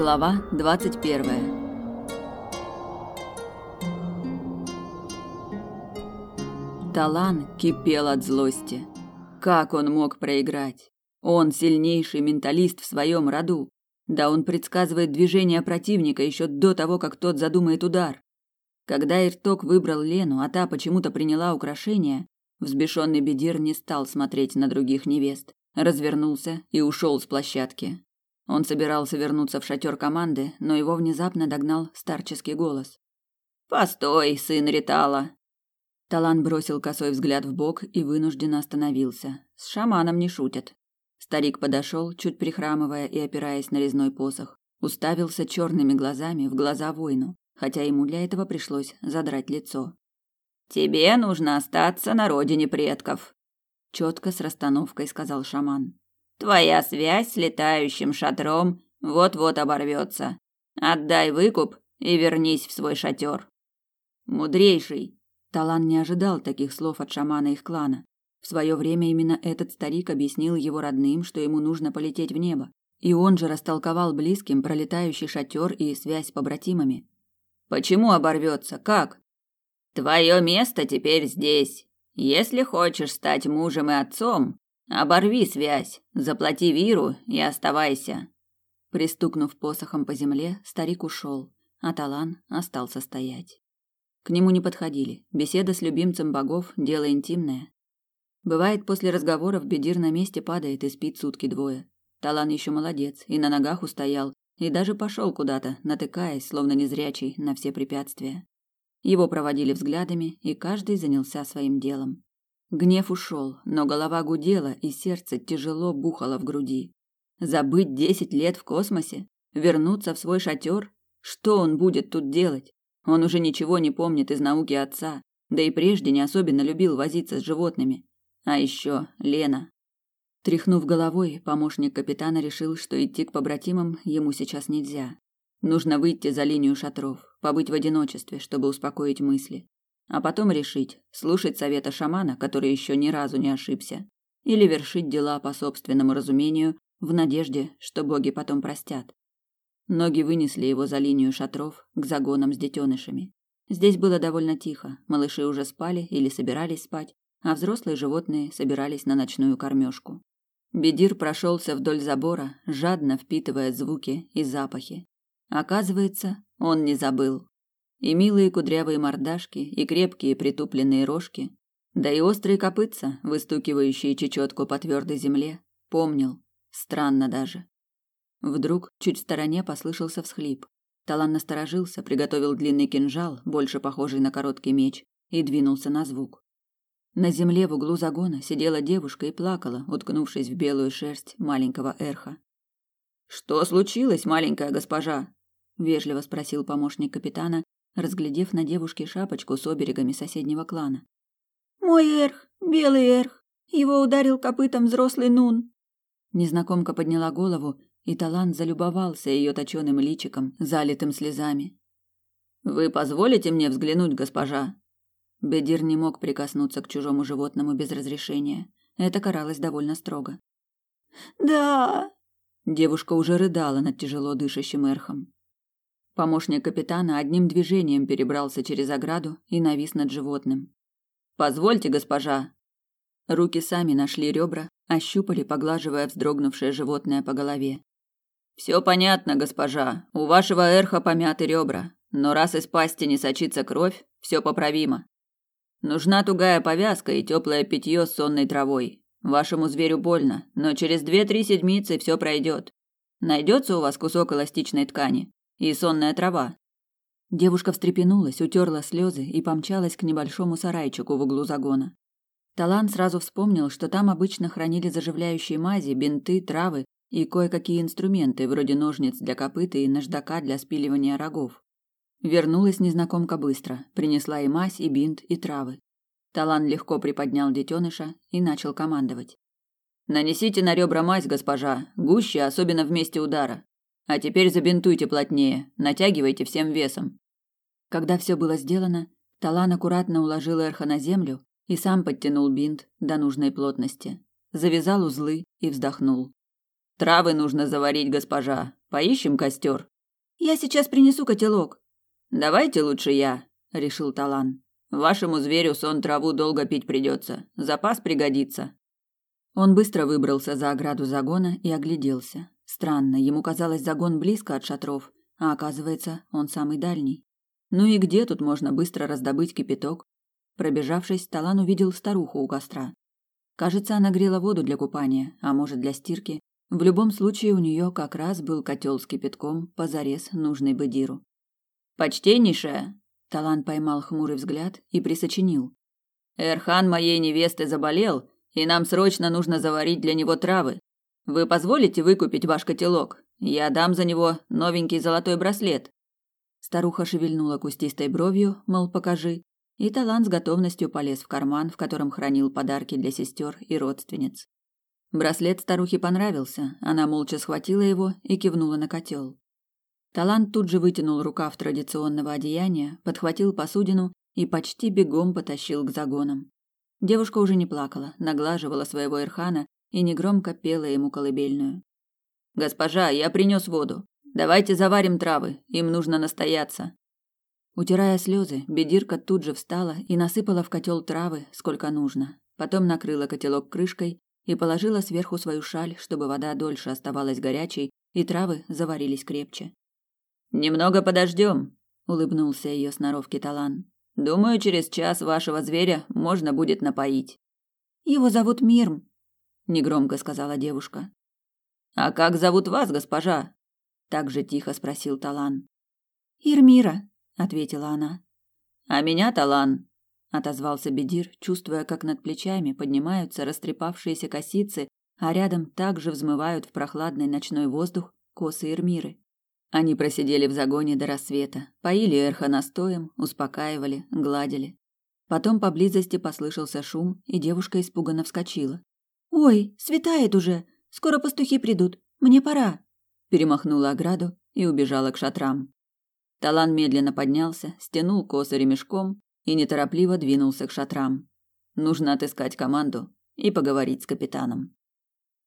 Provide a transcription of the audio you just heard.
Глава 21. Талан кипел от злости. Как он мог проиграть? Он сильнейший менталист в своем роду. Да он предсказывает движение противника еще до того, как тот задумает удар. Когда Ирток выбрал Лену, а та почему-то приняла украшение, взбешенный Бедир не стал смотреть на других невест, развернулся и ушел с площадки. Он собирался вернуться в шатер команды, но его внезапно догнал старческий голос. «Постой, сын Ритала!» Талан бросил косой взгляд в бок и вынужденно остановился. С шаманом не шутят. Старик подошел, чуть прихрамывая и опираясь на резной посох, уставился черными глазами в глаза воину, хотя ему для этого пришлось задрать лицо. «Тебе нужно остаться на родине предков», — четко с расстановкой сказал шаман. Твоя связь с летающим шатром вот-вот оборвется. Отдай выкуп и вернись в свой шатер. Мудрейший. Талан не ожидал таких слов от шамана их клана. В свое время именно этот старик объяснил его родным, что ему нужно полететь в небо. И он же растолковал близким пролетающий шатер и связь с побратимами. Почему оборвется? Как? Твое место теперь здесь. Если хочешь стать мужем и отцом, Оборви связь, заплати Виру и оставайся. Пристукнув посохом по земле, старик ушел, а Талан остался стоять. К нему не подходили. Беседа с любимцем богов дело интимное. Бывает, после разговоров Бедир на месте падает и спит сутки двое. Талан еще молодец, и на ногах устоял, и даже пошел куда-то, натыкаясь, словно незрячий, на все препятствия. Его проводили взглядами, и каждый занялся своим делом. Гнев ушел, но голова гудела, и сердце тяжело бухало в груди. Забыть десять лет в космосе? Вернуться в свой шатер? Что он будет тут делать? Он уже ничего не помнит из науки отца, да и прежде не особенно любил возиться с животными. А еще Лена. Тряхнув головой, помощник капитана решил, что идти к побратимам ему сейчас нельзя. Нужно выйти за линию шатров, побыть в одиночестве, чтобы успокоить мысли а потом решить, слушать совета шамана, который еще ни разу не ошибся, или вершить дела по собственному разумению в надежде, что боги потом простят. Ноги вынесли его за линию шатров к загонам с детенышами. Здесь было довольно тихо, малыши уже спали или собирались спать, а взрослые животные собирались на ночную кормежку. Бедир прошелся вдоль забора, жадно впитывая звуки и запахи. Оказывается, он не забыл и милые кудрявые мордашки, и крепкие притупленные рожки, да и острые копытца, выстукивающие чечетку по твердой земле, помнил. Странно даже. Вдруг чуть в стороне послышался всхлип. Талан насторожился, приготовил длинный кинжал, больше похожий на короткий меч, и двинулся на звук. На земле в углу загона сидела девушка и плакала, уткнувшись в белую шерсть маленького эрха. Что случилось, маленькая госпожа? вежливо спросил помощник капитана, разглядев на девушке шапочку с оберегами соседнего клана. Мой эрх, белый эрх, его ударил копытом взрослый нун. Незнакомка подняла голову, и Талант залюбовался ее точеным личиком, залитым слезами. Вы позволите мне взглянуть, госпожа? Бедир не мог прикоснуться к чужому животному без разрешения. Это каралось довольно строго. Да. Девушка уже рыдала над тяжело дышащим эрхом. Помощник капитана одним движением перебрался через ограду и навис над животным. Позвольте, госпожа. Руки сами нашли ребра, ощупали, поглаживая вздрогнувшее животное по голове. Все понятно, госпожа. У вашего эрха помяты ребра, но раз из пасти не сочится кровь, все поправимо. Нужна тугая повязка и теплое питье с сонной травой. Вашему зверю больно, но через две-три седмицы все пройдет. Найдется у вас кусок эластичной ткани? И сонная трава. Девушка встрепенулась, утерла слезы и помчалась к небольшому сарайчику в углу загона. Талан сразу вспомнил, что там обычно хранили заживляющие мази, бинты, травы и кое-какие инструменты, вроде ножниц для копыта и наждака для спиливания рогов. Вернулась незнакомка быстро, принесла и мазь, и бинт, и травы. Талан легко приподнял детеныша и начал командовать. «Нанесите на ребра мазь, госпожа, гуще, особенно в месте удара. А теперь забинтуйте плотнее, натягивайте всем весом. Когда все было сделано, Талан аккуратно уложил Эрха на землю и сам подтянул бинт до нужной плотности, завязал узлы и вздохнул. Травы нужно заварить, госпожа. Поищем костер. Я сейчас принесу котелок. Давайте лучше я, решил Талан. Вашему зверю сон траву долго пить придется. Запас пригодится. Он быстро выбрался за ограду загона и огляделся. Странно, ему казалось загон близко от шатров, а оказывается, он самый дальний. Ну и где тут можно быстро раздобыть кипяток? Пробежавшись, Талан увидел старуху у костра. Кажется, она грела воду для купания, а может, для стирки. В любом случае, у нее как раз был котел с кипятком, позарез нужный Бадиру. «Почтеннейшая!» Талан поймал хмурый взгляд и присочинил. «Эрхан моей невесты заболел, и нам срочно нужно заварить для него травы. Вы позволите выкупить ваш котелок? Я дам за него новенький золотой браслет». Старуха шевельнула кустистой бровью, мол, покажи, и Талант с готовностью полез в карман, в котором хранил подарки для сестер и родственниц. Браслет старухе понравился, она молча схватила его и кивнула на котел. Талант тут же вытянул рукав традиционного одеяния, подхватил посудину и почти бегом потащил к загонам. Девушка уже не плакала, наглаживала своего Ирхана и негромко пела ему колыбельную. «Госпожа, я принес воду. Давайте заварим травы, им нужно настояться. Утирая слезы, бедирка тут же встала и насыпала в котел травы, сколько нужно. Потом накрыла котелок крышкой и положила сверху свою шаль, чтобы вода дольше оставалась горячей и травы заварились крепче. Немного подождем, улыбнулся ее сноровки Талан. Думаю, через час вашего зверя можно будет напоить. Его зовут Мирм, негромко сказала девушка. А как зовут вас, госпожа? так же тихо спросил Талан. Ирмира, ответила она. А меня Талан, отозвался Бедир, чувствуя, как над плечами поднимаются растрепавшиеся косицы, а рядом также взмывают в прохладный ночной воздух косы Эрмиры. Они просидели в загоне до рассвета, поили Эрха настоем, успокаивали, гладили. Потом поблизости послышался шум, и девушка испуганно вскочила. «Ой, светает уже! Скоро пастухи придут! Мне пора!» Перемахнула ограду и убежала к шатрам. Талан медленно поднялся, стянул косы ремешком и неторопливо двинулся к шатрам. Нужно отыскать команду и поговорить с капитаном.